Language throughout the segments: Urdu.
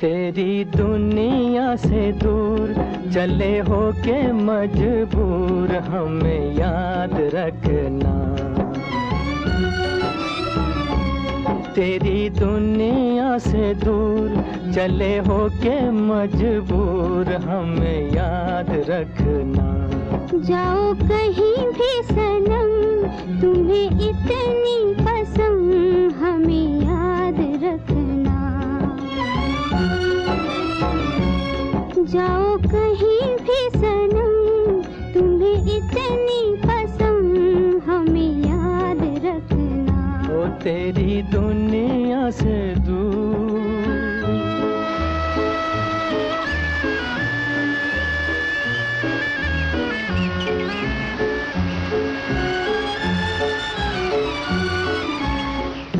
تیری دنیا سے دور چلے ہو کے مجبور ہمیں یاد رکھنا۔ تیری دنیا سے دور چلے ہو کے مجبور ہمیں یاد رکھنا۔ جاؤ کہیں بھی سنم، تمہیں اتنی جاؤ کہیں بھی سنم تمہیں اتنی پسند ہمیں یاد رکھنا وہ تیری دنیا سے دور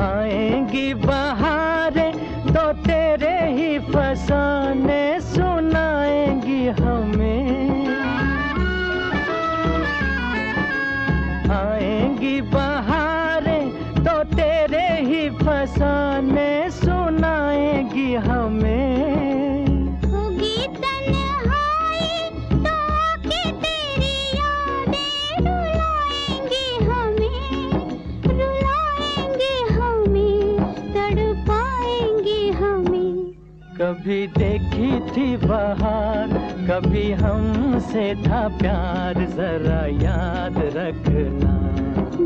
آئیں گی بہاریں گی بہاریں تو تیرے ہی فسانے سنائیں گی ہمیں۔ ہوگی تنہائی تو کہ تیری یادیں رلائیں گی ہمیں۔ رلائیں ہمیں تڑپائیں گے ہمیں۔ کبھی دیکھی تھی بہار کبھی ہم سے تھا پیار ذرا یاد رکھنا۔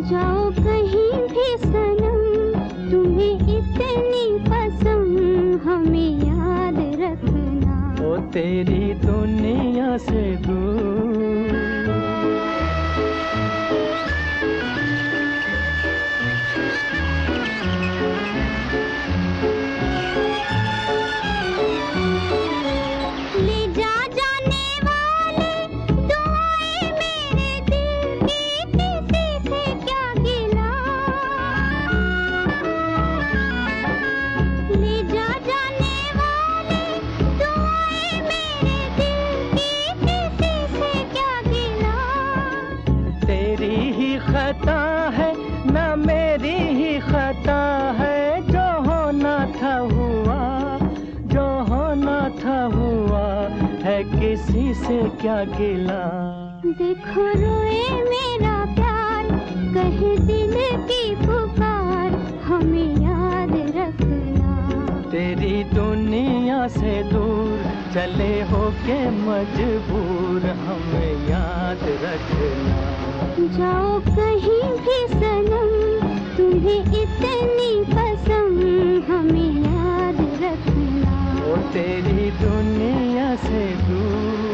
جاؤ کہیں بھی سنم تمہیں اتنی پسند ہمیں یاد رکھنا۔ وہ تیری دنیا سے دور۔ ہی خطا ہے نہ میری ہی خطا ہے۔ جو ہونا تھا ہوا جو ہونا تھا ہوا ہے کسی سے کیا گلا؟ دیکھو روئے میرا پیار کہے دل کی پکار ہمیں یاد رکھنا۔ تیری دنیا سے دور چلے ہو کے مجبور ہمیں یاد رکھنا۔ جاؤ کہیں بھی سنم تمہیں اتنی پسند ہمیں یاد رکھنا۔ وہ تیری دنیا سے دور۔